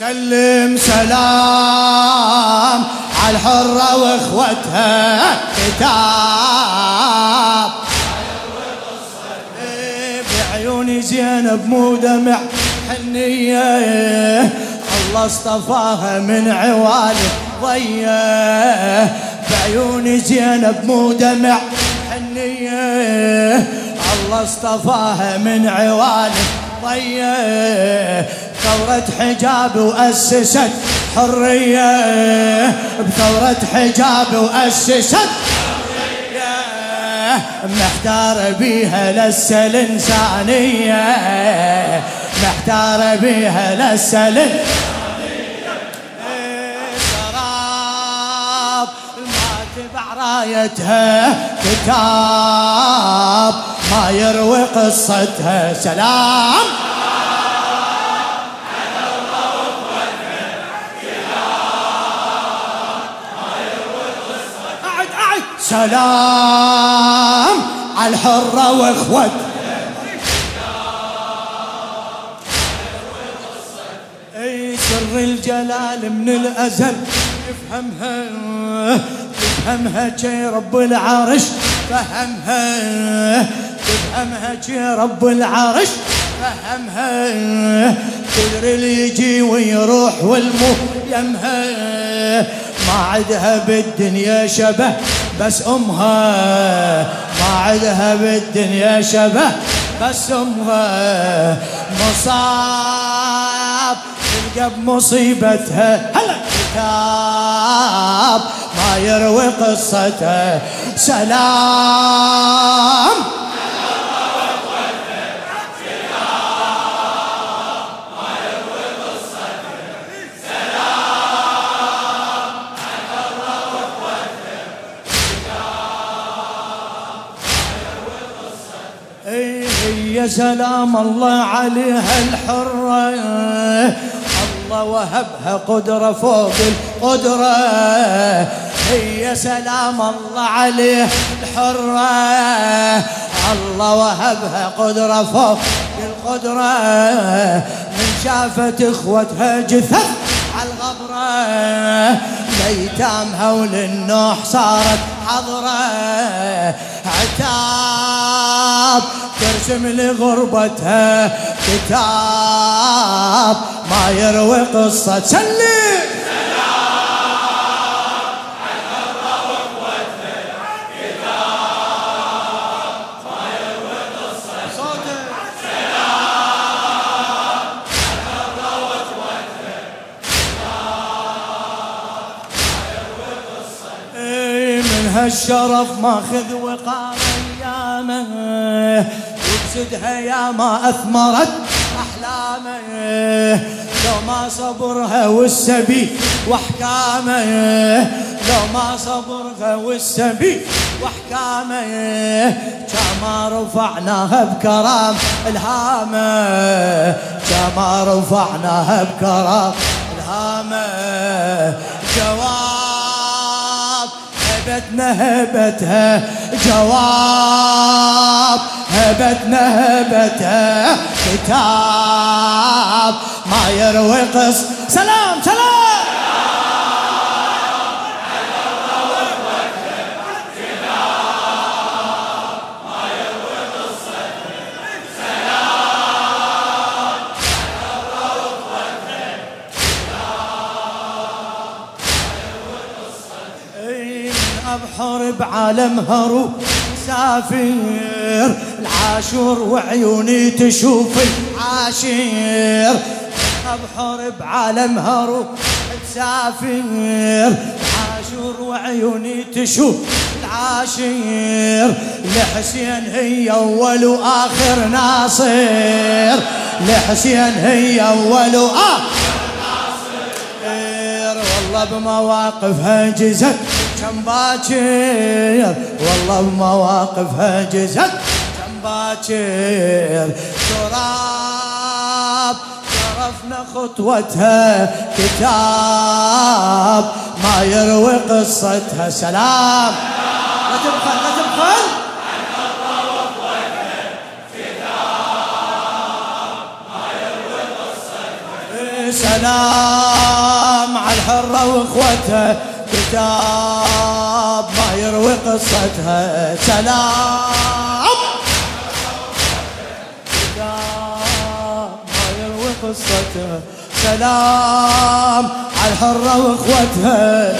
سلم سلام على الحرة وإخوتها كتاب بعيوني زينب مو دمع حنية الله اصطفاها من عوالي ضية. بعيوني زينب مو دمع حنية الله اصطفاها من عوالي ضية. ثورة حجاب وأسست حرية بثورة حجاب وأسست محتار بيها لسه الإنسانية محتار بيها لسه رايتها كتاب ما يروي قصتها سلام. سلام على الحرة واخوت أي سر الجلال من الأزل. افهمها تفهمها شي رب العرش. فهمها تفهمها شي رب العرش. فهمها تدري اللي يجي ويروح والمو يمها. ما عدها بالدنيا شبه بس أمها ما عدها بالدنيا شبه بس أمها مصاب تلقى بمصيبتها هلا كتاب ما يروي قصتها سلام. سلام الله عليها الحرة. الله وهبها قدرة فوق القدرة. هي سلام الله عليه الحرة. الله وهبها قدرة فوق القدرة. من شافت إخوتها جثث على الغبرة. ليتامها وللنوح صارت حضرة. عتاب. ترسم لغربتها كتاب. ما يروي قصة. سلم هالشرف ماخذ وبسدها يا ما أثمرت أحلامه. لو ما صبرها والسبي وأحكامه. لو ما صبرها والسبي وأحكامه. كما رفعناها بكرام إلهامه. كما رفعناها بكرام إلهامه. جواب هبتنا هبتها. جواب هبتنا هبتها كتاب ما يروي قص. سلام سلام! أبحر بعالم هرو سافر العاشور وعيوني تشوف العاشر. أبحر بعالم هرو تسافر العاشور وعيوني تشوف العاشر. لحسين هي أول وآخر ناصر لحسين هي أول وآخر ناصر. والله بمواقفها جزت كم باكر؟ والله بمواقفها جزت. كم باكر؟ تراب. شرفنا خطوتها. كتاب. ما يروي قصتها. سلام. لا تبخل لا تبخل. سلام على الحرة واخوتها. كتاب ما يروي قصتها. سلام. كتاب ما يروي قصتها. سلام على الحرة وأخوتها.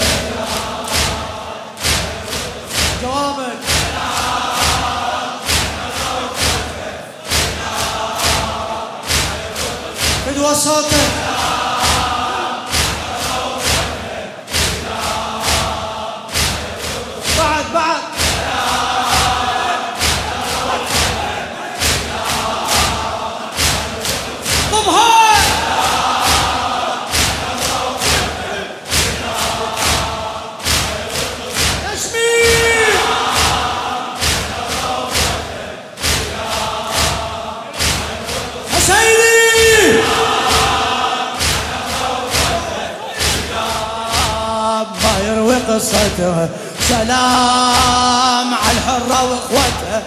يروي قصته سلام على الحرة واخوتها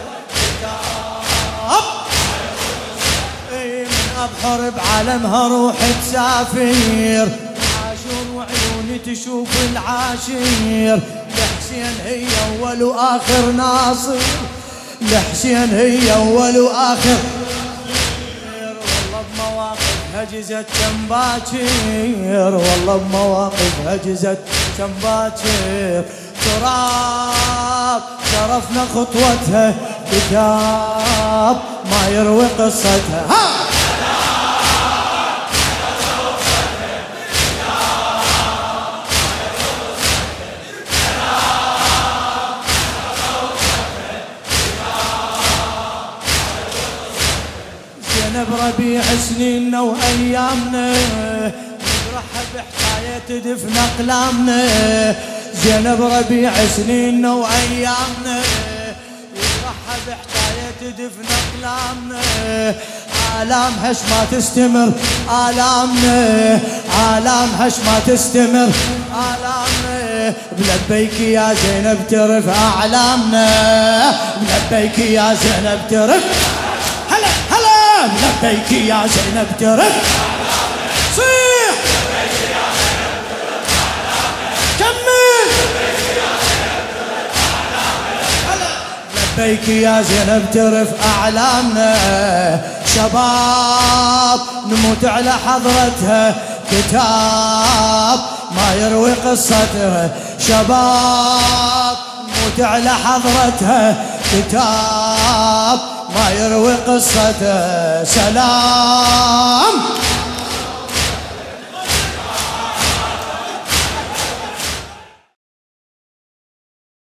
إي من أبحر بعالمها روح تسافر. عاشور وعيوني تشوف العاشير. لحسين هي أول وآخر ناصر. لحسين هي أول وآخر بمواقف هجزت كم باكر. والله بمواقف هجزت كم باكر تراب شرفنا خطوتها كتاب ما يروي قصتها ها! زينب ربيع سنيننا وأيامنا. بحكاية دفن أقلامنا. زينب ربيع سنيننا وايامنا نفرح بحكاية دفن أقلامنا. آلام هش ما تستمر آلامنا. آلام هش ما تستمر آلامنا. بلبيك يا زينب ترف أعلامنا. بلبيك يا زينب ترف. هلا هلا. لبيك يا زينب ترف. لبيك يا زينب ترف أعلامنا. شباب نموت على حضرتها. كتاب ما يروي قصتها شباب نموت على حضرتها. كتاب ما يروي قصته. سلام.